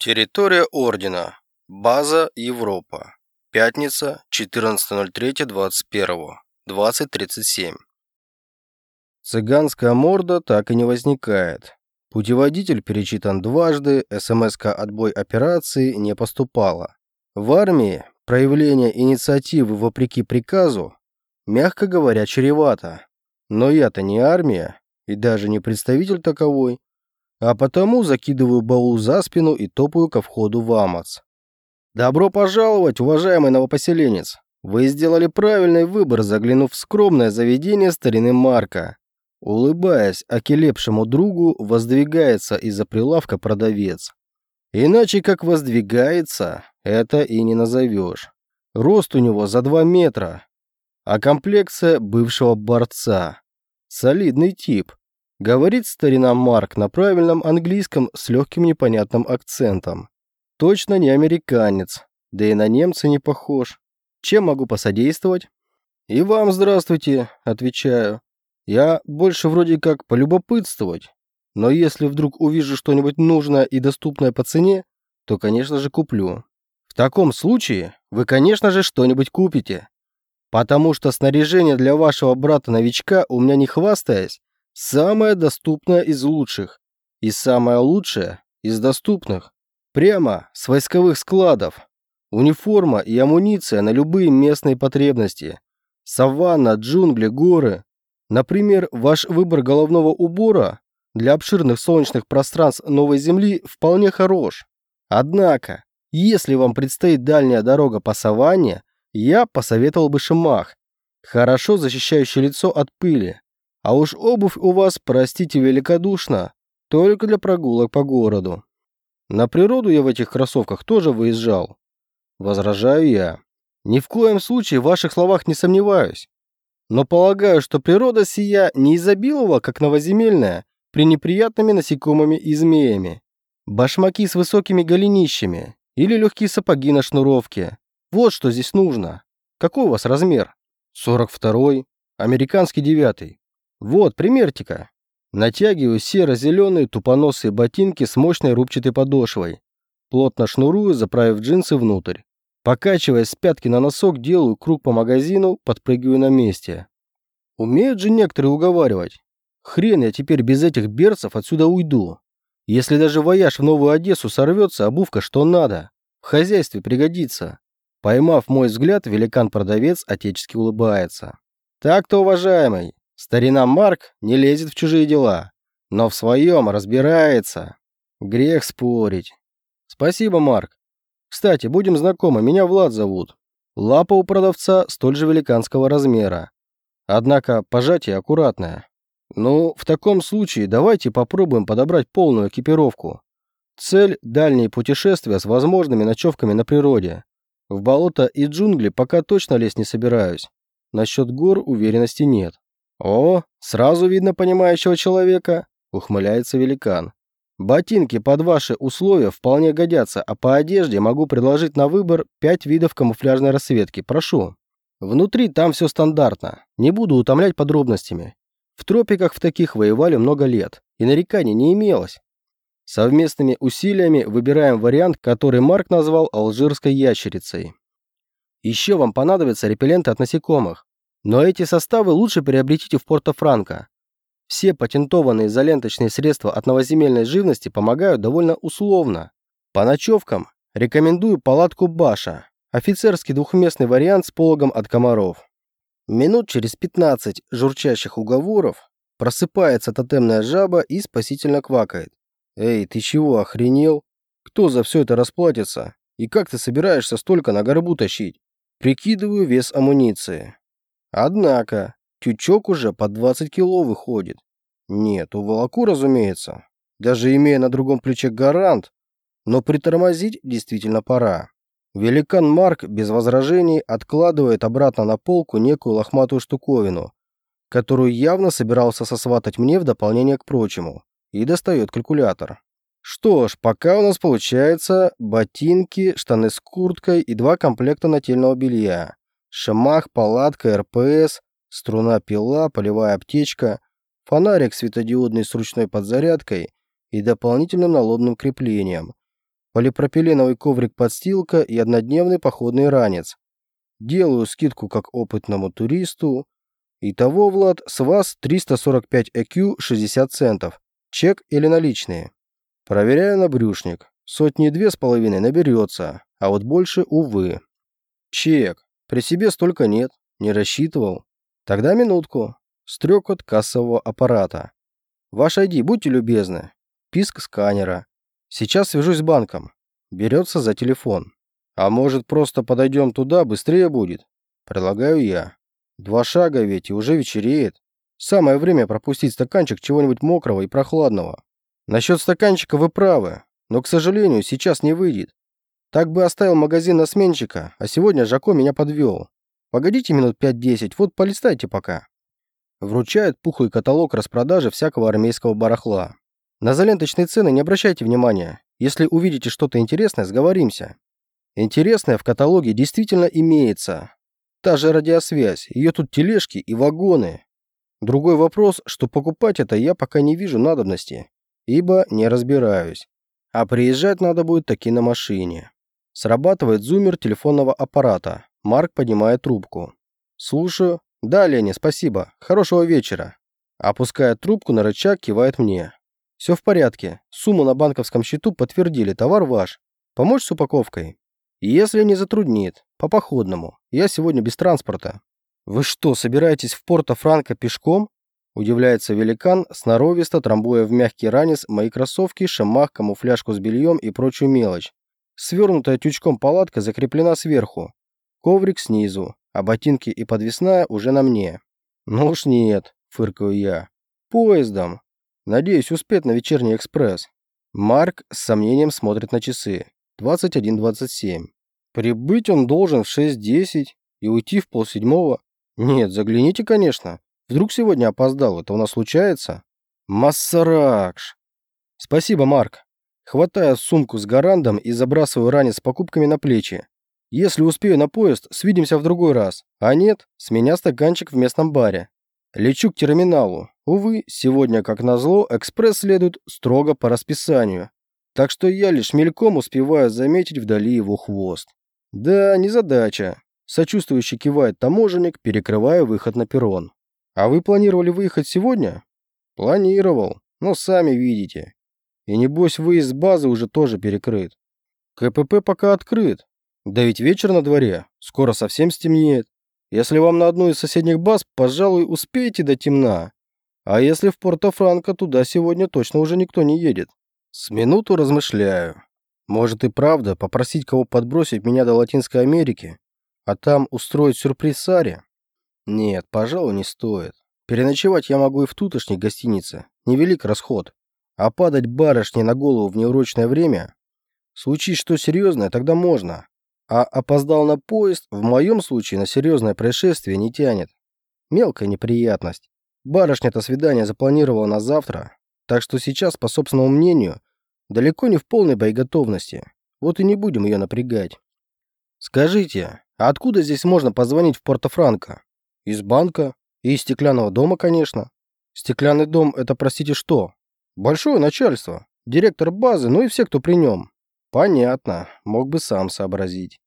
Территория Ордена. База Европа. Пятница, 14.03.21. 20.37. Цыганская морда так и не возникает. Путеводитель перечитан дважды, СМС-ка «Отбой операции» не поступала. В армии проявление инициативы вопреки приказу, мягко говоря, чревато. Но я-то не армия и даже не представитель таковой. А потому закидываю баул за спину и топаю ко входу в Амац. Добро пожаловать, уважаемый новопоселенец. Вы сделали правильный выбор, заглянув в скромное заведение старины Марка. Улыбаясь окелепшему другу, воздвигается из-за прилавка продавец. Иначе как воздвигается, это и не назовешь. Рост у него за два метра, а комплекция бывшего борца. Солидный тип. Говорит старина Марк на правильном английском с легким непонятным акцентом. Точно не американец, да и на немца не похож. Чем могу посодействовать? И вам здравствуйте, отвечаю. Я больше вроде как полюбопытствовать. Но если вдруг увижу что-нибудь нужное и доступное по цене, то, конечно же, куплю. В таком случае вы, конечно же, что-нибудь купите. Потому что снаряжение для вашего брата-новичка у меня не хвастаясь, Самое доступное из лучших. И самое лучшее из доступных. Прямо с войсковых складов. Униформа и амуниция на любые местные потребности. Саванна, джунгли, горы. Например, ваш выбор головного убора для обширных солнечных пространств Новой Земли вполне хорош. Однако, если вам предстоит дальняя дорога по саванне, я посоветовал бы шимах, хорошо защищающий лицо от пыли. А уж обувь у вас, простите великодушно, только для прогулок по городу. На природу я в этих кроссовках тоже выезжал. Возражаю я. Ни в коем случае в ваших словах не сомневаюсь. Но полагаю, что природа сия не изобиловала, как новоземельная, пренеприятными насекомыми и змеями. Башмаки с высокими голенищами или легкие сапоги на шнуровке. Вот что здесь нужно. Какой у вас размер? 42-й, американский девятый. Вот, примерьте-ка. Натягиваю серо-зеленые тупоносые ботинки с мощной рубчатой подошвой. Плотно шнурую, заправив джинсы внутрь. Покачиваясь с пятки на носок, делаю круг по магазину, подпрыгиваю на месте. Умеют же некоторые уговаривать. Хрен я теперь без этих берцев отсюда уйду. Если даже вояж в Новую Одессу сорвется, обувка что надо. В хозяйстве пригодится. Поймав мой взгляд, великан-продавец отечески улыбается. Так-то, уважаемый, Старина Марк не лезет в чужие дела, но в своем разбирается. Грех спорить. Спасибо, Марк. Кстати, будем знакомы, меня Влад зовут. Лапа у продавца столь же великанского размера. Однако пожатие аккуратное. Ну, в таком случае давайте попробуем подобрать полную экипировку. Цель – дальние путешествия с возможными ночевками на природе. В болото и джунгли пока точно лезть не собираюсь. Насчет гор уверенности нет. «О, сразу видно понимающего человека», — ухмыляется великан. «Ботинки под ваши условия вполне годятся, а по одежде могу предложить на выбор пять видов камуфляжной расцветки. Прошу». Внутри там все стандартно, не буду утомлять подробностями. В тропиках в таких воевали много лет, и нареканий не имелось. Совместными усилиями выбираем вариант, который Марк назвал алжирской ящерицей. Еще вам понадобятся репелленты от насекомых. Но эти составы лучше приобретите в Порто-Франко. Все патентованные изоленточные средства от новоземельной живности помогают довольно условно. По ночевкам рекомендую палатку Баша, офицерский двухместный вариант с пологом от комаров. Минут через 15 журчащих уговоров просыпается тотемная жаба и спасительно квакает. «Эй, ты чего, охренел? Кто за все это расплатится? И как ты собираешься столько на горбу тащить?» Прикидываю вес амуниции. Однако, тючок уже по 20 кило выходит. Нет, уволоку, разумеется. Даже имея на другом плече гарант, но притормозить действительно пора. Великан Марк без возражений откладывает обратно на полку некую лохматую штуковину, которую явно собирался сосватать мне в дополнение к прочему, и достает калькулятор. Что ж, пока у нас получается ботинки, штаны с курткой и два комплекта нательного белья. Шамах, палатка, РПС, струна-пила, полевая аптечка, фонарик светодиодный с ручной подзарядкой и дополнительным налобным креплением. полипропиленовый коврик-подстилка и однодневный походный ранец. Делаю скидку как опытному туристу. Итого, Влад, с вас 345 ЭКЮ 60 центов. Чек или наличные? Проверяю на брюшник. Сотни две с половиной наберется, а вот больше, увы. Чек. При себе столько нет. Не рассчитывал. Тогда минутку. Стрекот кассового аппарата. Ваш ID, будьте любезны. Писк сканера. Сейчас свяжусь с банком. Берется за телефон. А может, просто подойдем туда, быстрее будет? Предлагаю я. Два шага ведь, и уже вечереет. Самое время пропустить стаканчик чего-нибудь мокрого и прохладного. Насчет стаканчика вы правы, но, к сожалению, сейчас не выйдет. Так бы оставил магазин на сменщика, а сегодня Жако меня подвел. Погодите минут 5-10, вот полистайте пока. Вручает пухлый каталог распродажи всякого армейского барахла. На заленточные цены не обращайте внимания. Если увидите что-то интересное, сговоримся. Интересное в каталоге действительно имеется. Та же радиосвязь, ее тут тележки и вагоны. Другой вопрос, что покупать это я пока не вижу надобности, ибо не разбираюсь. А приезжать надо будет таки на машине. Срабатывает зуммер телефонного аппарата. Марк поднимает трубку. Слушаю. «Да, Леня, спасибо. Хорошего вечера». Опуская трубку на рычаг, кивает мне. «Все в порядке. Сумму на банковском счету подтвердили. Товар ваш. Помочь с упаковкой?» «Если не затруднит. По походному. Я сегодня без транспорта». «Вы что, собираетесь в Порто-Франко пешком?» Удивляется великан, сноровисто трамбуя в мягкий ранец мои кроссовки, шамах, камуфляжку с бельем и прочую мелочь. Свернутая тючком палатка закреплена сверху. Коврик снизу а ботинки и подвесная уже на мне. Ну уж нет, фыркаю я. Поездом. Надеюсь успеть на вечерний экспресс. Марк с сомнением смотрит на часы. 21.27. Прибыть он должен в 6.10 и уйти в полседьмого. Нет, загляните, конечно. Вдруг сегодня опоздал, это у нас случается? Массаракш. Спасибо, Марк. Хватаю сумку с гарандом и забрасываю ранец с покупками на плечи. Если успею на поезд, свидимся в другой раз. А нет, с меня стаканчик в местном баре. Лечу к терминалу. Увы, сегодня, как назло, экспресс следует строго по расписанию. Так что я лишь мельком успеваю заметить вдали его хвост. Да, незадача. Сочувствующий кивает таможенник, перекрывая выход на перрон. А вы планировали выехать сегодня? Планировал, но сами видите. И небось выезд с базы уже тоже перекрыт. КПП пока открыт, да ведь вечер на дворе, скоро совсем стемнеет. Если вам на одну из соседних баз, пожалуй, успеете до темна. А если в Порто-Франко, туда сегодня точно уже никто не едет. С минуту размышляю. Может и правда попросить кого подбросить меня до Латинской Америки, а там устроить сюрприз Саре? Нет, пожалуй, не стоит. Переночевать я могу и в тутошней гостинице. Невелик расход. А падать барышне на голову в неурочное время? Случись что серьезное, тогда можно. А опоздал на поезд, в моем случае на серьезное происшествие не тянет. Мелкая неприятность. Барышня-то свидание запланировала на завтра, так что сейчас, по собственному мнению, далеко не в полной боеготовности. Вот и не будем ее напрягать. Скажите, а откуда здесь можно позвонить в Порто-Франко? Из банка и из стеклянного дома, конечно. Стеклянный дом – это, простите, что? Большое начальство, директор базы, ну и все, кто при нем. Понятно, мог бы сам сообразить.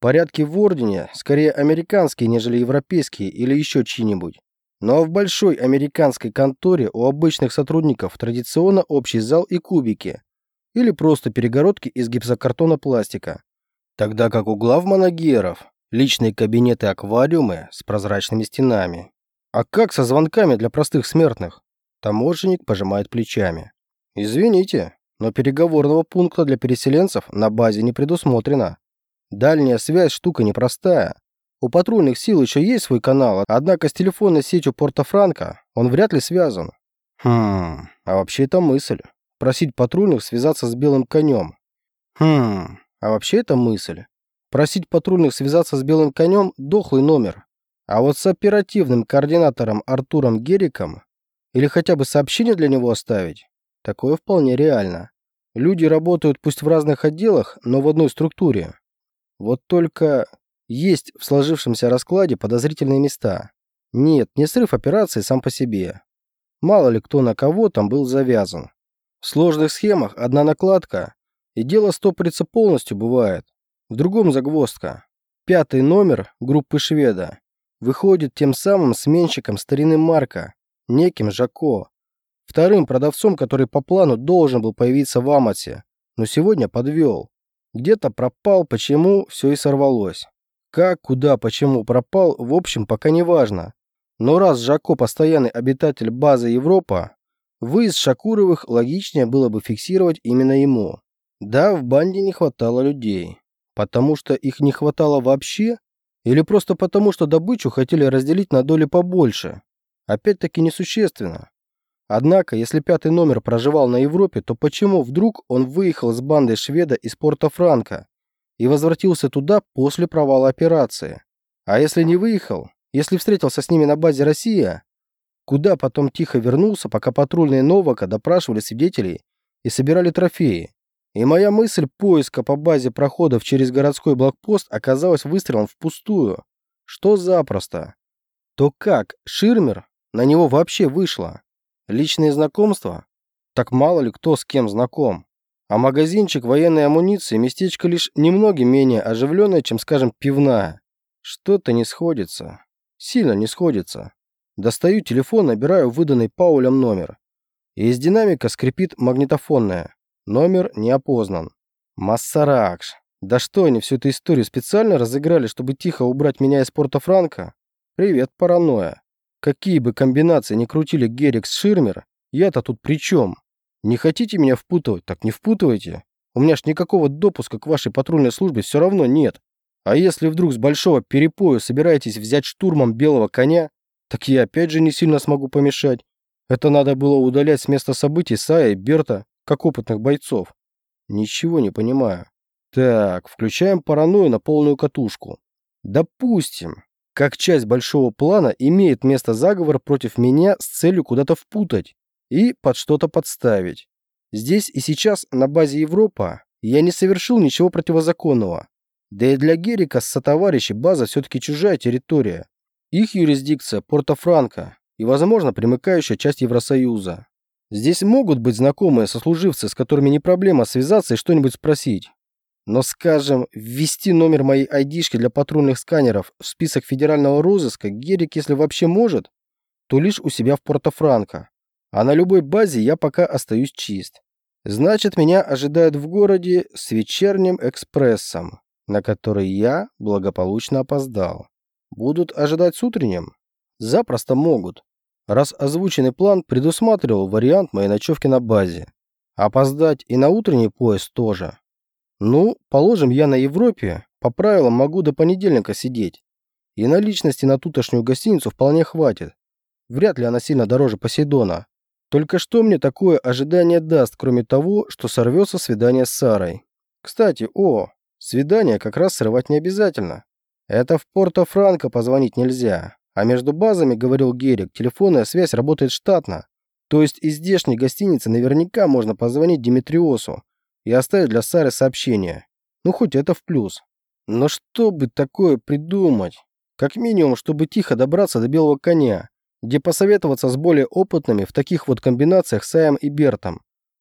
Порядки в Ордене скорее американские, нежели европейские или еще чьи-нибудь. Но в большой американской конторе у обычных сотрудников традиционно общий зал и кубики. Или просто перегородки из гипсокартона пластика. Тогда как у глав моногеров личные кабинеты-аквариумы с прозрачными стенами. А как со звонками для простых смертных? Таможенник пожимает плечами. Извините, но переговорного пункта для переселенцев на базе не предусмотрено. Дальняя связь штука непростая. У патрульных сил еще есть свой канал, однако с телефонной сетью Порто-Франко он вряд ли связан. Хм, а вообще это мысль. Просить патрульных связаться с белым конем. Хм, а вообще это мысль. Просить патрульных связаться с белым конем – дохлый номер. А вот с оперативным координатором Артуром Гериком или хотя бы сообщение для него оставить – такое вполне реально. Люди работают пусть в разных отделах, но в одной структуре. Вот только есть в сложившемся раскладе подозрительные места. Нет, не срыв операции сам по себе. Мало ли кто на кого там был завязан. В сложных схемах одна накладка И дело стопорится полностью бывает. В другом загвоздка. Пятый номер группы шведа выходит тем самым сменщиком старины Марка, неким Жако, вторым продавцом, который по плану должен был появиться в Амате, но сегодня подвел. Где-то пропал, почему, все и сорвалось. Как, куда, почему пропал, в общем, пока не важно. Но раз Жако постоянный обитатель базы Европа, выезд Шакуровых логичнее было бы фиксировать именно ему. Да, в банде не хватало людей. Потому что их не хватало вообще? Или просто потому, что добычу хотели разделить на доли побольше? Опять-таки несущественно. Однако, если пятый номер проживал на Европе, то почему вдруг он выехал с бандой шведа из порта Франка и возвратился туда после провала операции? А если не выехал, если встретился с ними на базе «Россия», куда потом тихо вернулся, пока патрульные Новака допрашивали свидетелей и собирали трофеи? И моя мысль поиска по базе проходов через городской блокпост оказалась выстрелом впустую. Что запросто? То как Ширмер на него вообще вышла? Личные знакомства? Так мало ли кто с кем знаком. А магазинчик военной амуниции местечко лишь немного менее оживленное, чем, скажем, пивная. Что-то не сходится. Сильно не сходится. Достаю телефон, набираю выданный Паулем номер. И из динамика скрипит магнитофонная. Номер не опознан. Массаракш. Да что они всю эту историю специально разыграли, чтобы тихо убрать меня из порта Франка? Привет, паранойя. Какие бы комбинации ни крутили Герик с Ширмер, я-то тут при чем? Не хотите меня впутывать, так не впутывайте. У меня ж никакого допуска к вашей патрульной службе все равно нет. А если вдруг с большого перепою собираетесь взять штурмом белого коня, так я опять же не сильно смогу помешать. Это надо было удалять с места событий Сая и Берта, как опытных бойцов. Ничего не понимаю. Так, включаем паранойю на полную катушку. Допустим, как часть большого плана имеет место заговор против меня с целью куда-то впутать и под что-то подставить. Здесь и сейчас на базе Европа я не совершил ничего противозаконного. Да и для Герика с сотоварищей база все-таки чужая территория. Их юрисдикция Порто-Франко и, возможно, примыкающая часть Евросоюза. Здесь могут быть знакомые сослуживцы, с которыми не проблема связаться и что-нибудь спросить. Но, скажем, ввести номер моей айдишки для патрульных сканеров в список федерального розыска Герик, если вообще может, то лишь у себя в Порто-Франко. А на любой базе я пока остаюсь чист. Значит, меня ожидают в городе с вечерним экспрессом, на который я благополучно опоздал. Будут ожидать с утренним? Запросто могут раз озвученный план предусматривал вариант моей ночевки на базе. Опоздать и на утренний поезд тоже. Ну, положим, я на Европе, по правилам могу до понедельника сидеть. И наличности на тутошнюю гостиницу вполне хватит. Вряд ли она сильно дороже Посейдона. Только что мне такое ожидание даст, кроме того, что сорвется свидание с Сарой? Кстати, о, свидание как раз срывать не обязательно. Это в Порто-Франко позвонить нельзя. А между базами, говорил Герик, телефонная связь работает штатно. То есть из здешней гостиницы наверняка можно позвонить Димитриосу и оставить для Сары сообщение. Ну, хоть это в плюс. Но что бы такое придумать? Как минимум, чтобы тихо добраться до белого коня, где посоветоваться с более опытными в таких вот комбинациях Саем и Бертом.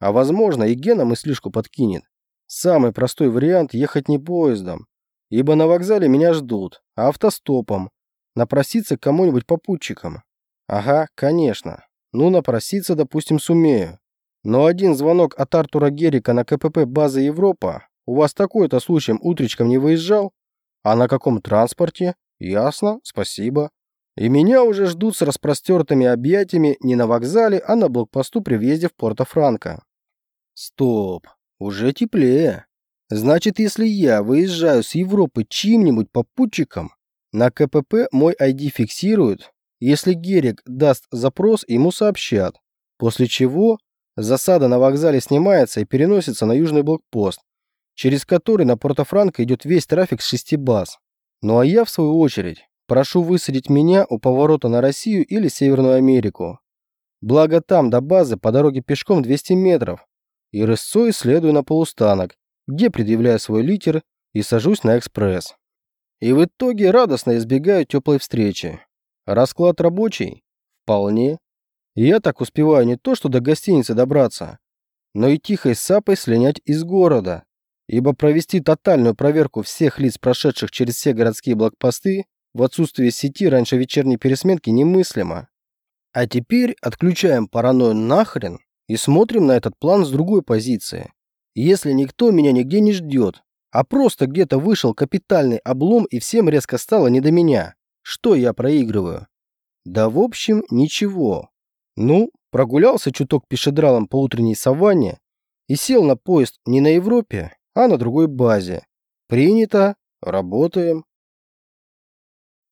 А возможно, и Гена мыслишку подкинет. Самый простой вариант – ехать не поездом, ибо на вокзале меня ждут, а автостопом, Напроситься к кому-нибудь попутчикам? Ага, конечно. Ну, напроситься, допустим, сумею. Но один звонок от Артура Герика на КПП базы Европа. У вас такой-то случаем утречком не выезжал? А на каком транспорте? Ясно, спасибо. И меня уже ждут с распростертыми объятиями не на вокзале, а на блокпосту при въезде в Порто-Франко. Стоп, уже теплее. Значит, если я выезжаю с Европы чьим-нибудь попутчиком, на КПП мой ID фиксируют, если Герик даст запрос, ему сообщат, после чего засада на вокзале снимается и переносится на южный блокпост, через который на Порто-Франко идет весь трафик с шести баз. Ну а я, в свою очередь, прошу высадить меня у поворота на Россию или Северную Америку. Благо там до базы по дороге пешком 200 метров, и рысцой следую на полустанок, где предъявляю свой литер и сажусь на экспресс. И в итоге радостно избегаю теплой встречи. Расклад рабочий? Вполне. Я так успеваю не то, что до гостиницы добраться, но и тихой сапой слинять из города, ибо провести тотальную проверку всех лиц, прошедших через все городские блокпосты, в отсутствие сети раньше вечерней пересменки немыслимо. А теперь отключаем паранойю нахрен и смотрим на этот план с другой позиции. Если никто меня нигде не ждет, а просто где-то вышел капитальный облом и всем резко стало не до меня, что я проигрываю? Да в общем ничего. Ну, прогулялся чуток пешедралом по утренней саванне и сел на поезд не на Европе, а на другой базе. Принято, работаем.